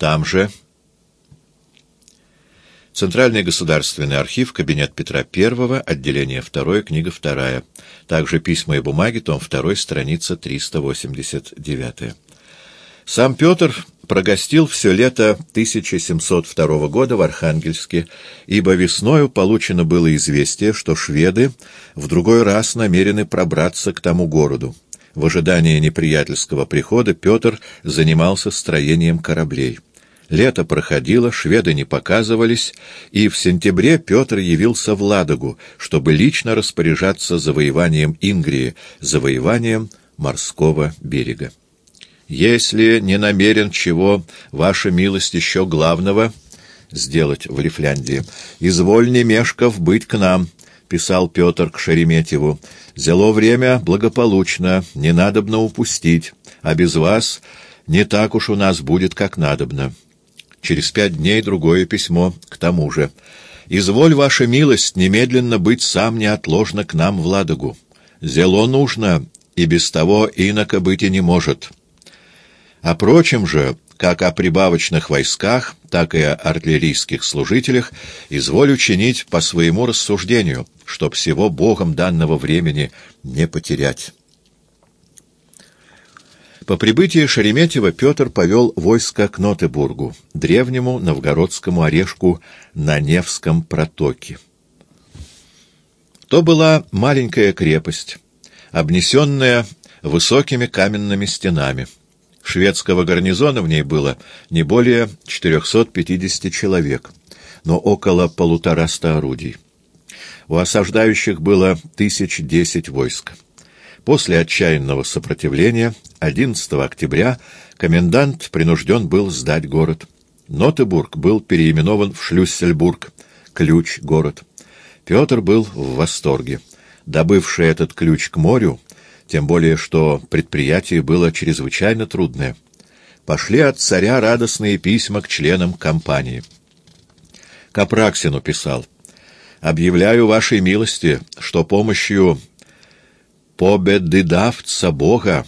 Там же Центральный государственный архив, кабинет Петра I, отделение 2, книга 2. Также письма и бумаги, том 2, страница 389. Сам Петр прогостил все лето 1702 года в Архангельске, ибо весною получено было известие, что шведы в другой раз намерены пробраться к тому городу. В ожидании неприятельского прихода Петр занимался строением кораблей. Лето проходило, шведы не показывались, и в сентябре Петр явился в Ладогу, чтобы лично распоряжаться завоеванием Ингрии, завоеванием морского берега. «Если не намерен чего, ваша милость, еще главного сделать в Лифляндии, изволь не мешков быть к нам», — писал Петр к Шереметьеву. «Зело время благополучно, не надобно упустить, а без вас не так уж у нас будет, как надобно». Через пять дней другое письмо к тому же. «Изволь, ваша милость, немедленно быть сам неотложно к нам в Ладогу. Зело нужно, и без того иноко быть и не может. О прочем же, как о прибавочных войсках, так и о артиллерийских служителях, изволь учинить по своему рассуждению, чтоб всего Богом данного времени не потерять». По прибытии Шереметьева Петр повел войско к Нотебургу, древнему новгородскому орешку на Невском протоке. То была маленькая крепость, обнесенная высокими каменными стенами. Шведского гарнизона в ней было не более 450 человек, но около полутораста орудий. У осаждающих было тысяч десять войск. После отчаянного сопротивления 11 октября комендант принужден был сдать город. Нотебург был переименован в Шлюссельбург, ключ город. Петр был в восторге. Добывший этот ключ к морю, тем более что предприятие было чрезвычайно трудное, пошли от царя радостные письма к членам компании. Капраксину писал «Объявляю вашей милости, что помощью победыдавца Бога,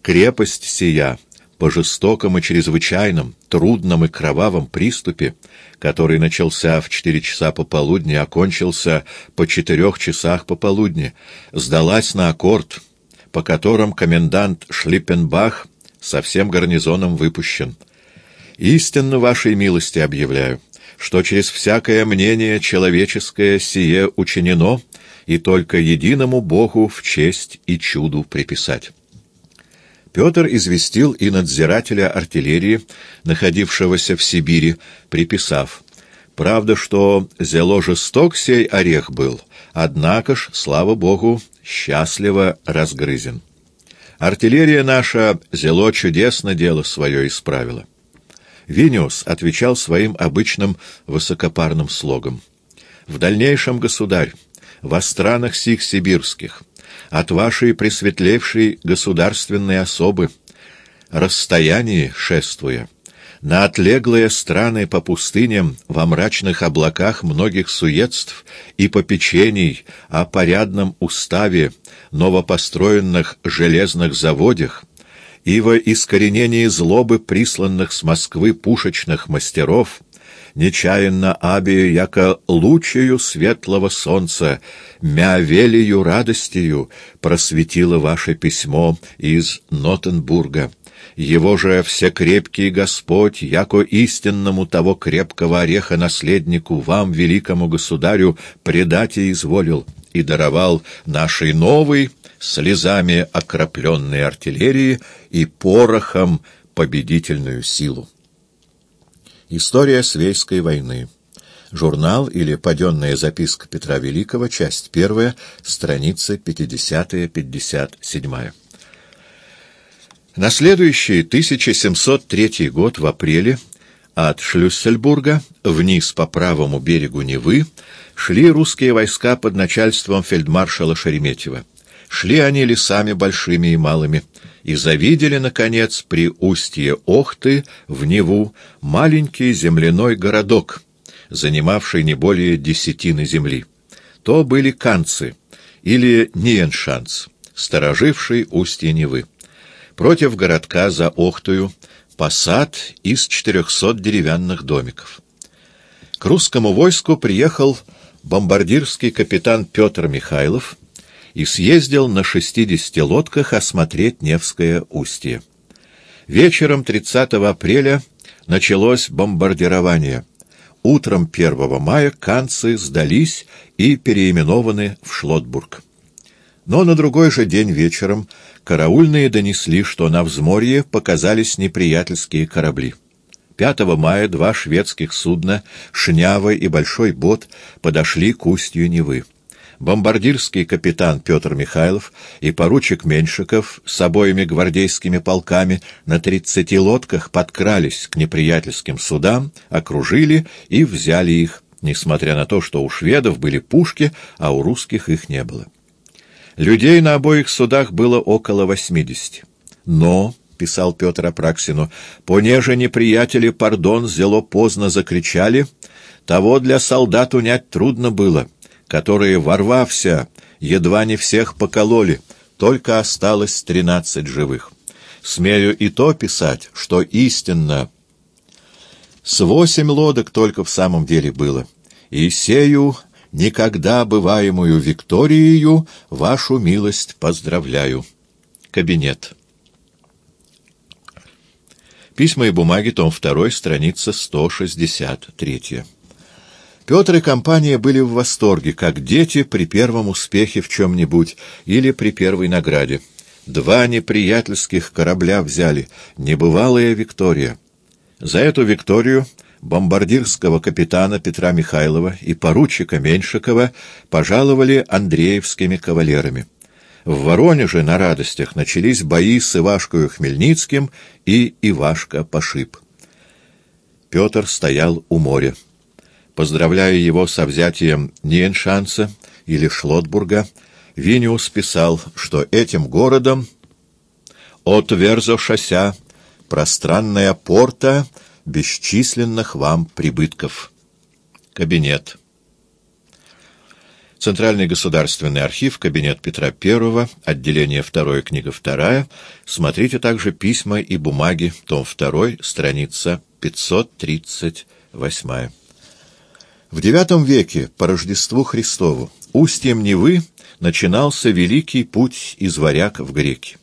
крепость сия, по жестоком и чрезвычайном, трудном и кровавом приступе, который начался в четыре часа пополудни, окончился по четырех часах пополудни, сдалась на аккорд, по которым комендант Шлиппенбах со всем гарнизоном выпущен. Истинно вашей милости объявляю, что через всякое мнение человеческое сие учинено, и только единому Богу в честь и чуду приписать. Петр известил и надзирателя артиллерии, находившегося в Сибири, приписав, «Правда, что зело жесток сей орех был, однако ж, слава Богу, счастливо разгрызен. Артиллерия наша зело чудесно дело свое исправила». Виниус отвечал своим обычным высокопарным слогом. «В дальнейшем, государь, во странах сих сибирских, от вашей пресветлевшей государственной особы, расстоянии шествуя, на отлеглые страны по пустыням, во мрачных облаках многих суетств и попечений о порядном уставе новопостроенных железных заводах, и во искоренении злобы присланных с Москвы пушечных мастеров, нечаянно аби, яко лучею светлого солнца, мявелию радостью просветило ваше письмо из Нотенбурга. Его же всекрепкий Господь, яко истинному того крепкого ореха наследнику, вам, великому государю, предать и изволил, и даровал нашей новой, слезами окропленной артиллерии и порохом победительную силу. История Свейской войны. Журнал или паденная записка Петра Великого, часть первая, страница 50-57. На следующий 1703 год в апреле от Шлюссельбурга вниз по правому берегу Невы шли русские войска под начальством фельдмаршала Шереметьева. Шли они лесами большими и малыми, и завидели, наконец, при устье Охты в Неву маленький земляной городок, занимавший не более десятины земли. То были канцы или ниеншанц, стороживший устье Невы. Против городка за Охтою посад из 400 деревянных домиков. К русскому войску приехал бомбардирский капитан Петр Михайлов и съездил на 60 лодках осмотреть Невское устье. Вечером 30 апреля началось бомбардирование. Утром 1 мая канцы сдались и переименованы в Шлотбург. Но на другой же день вечером караульные донесли, что на взморье показались неприятельские корабли. 5 мая два шведских судна, Шнява и Большой Бот, подошли к устью Невы. Бомбардирский капитан Петр Михайлов и поручик Меньшиков с обоими гвардейскими полками на тридцати лодках подкрались к неприятельским судам, окружили и взяли их, несмотря на то, что у шведов были пушки, а у русских их не было. Людей на обоих судах было около восьмидесяти. Но писал Петр Апраксину, «понеже неприятели, пардон, зело поздно закричали, того для солдат унять трудно было, которые, ворвався, едва не всех покололи, только осталось тринадцать живых. Смею и то писать, что истинно с восемь лодок только в самом деле было, и сею никогда бываемую Викторию вашу милость поздравляю. Кабинет. Письма и бумаги, том 2, страница 163. Петр и компания были в восторге, как дети при первом успехе в чем-нибудь или при первой награде. Два неприятельских корабля взяли, небывалая Виктория. За эту Викторию бомбардирского капитана Петра Михайлова и поручика Меньшикова пожаловали андреевскими кавалерами. В Воронеже на радостях начались бои с Ивашкою Хмельницким и Ивашка пошиб. Петр стоял у моря. Поздравляя его со взятием Ниеншанса или Шлотбурга, Виниус писал, что этим городом от Верзо-Шося пространная порта бесчисленных вам прибытков. Кабинет. Центральный государственный архив, кабинет Петра I, отделение 2, книга 2. Смотрите также письма и бумаги, том 2, страница 538. В IX веке, по Рождеству Христову, устьем Невы начинался великий путь из варяг в греки.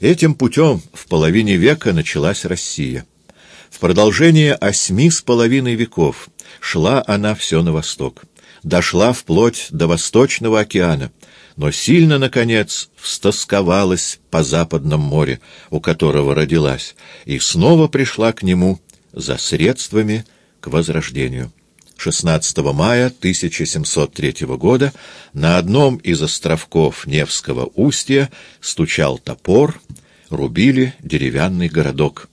Этим путем в половине века началась Россия. В продолжение осьми с половиной веков шла она все на восток дошла вплоть до Восточного океана, но сильно, наконец, встосковалась по Западном море, у которого родилась, и снова пришла к нему за средствами к возрождению. 16 мая 1703 года на одном из островков Невского устья стучал топор, рубили деревянный городок.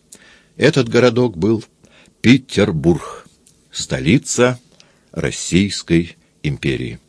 Этот городок был Петербург, столица Российской империи.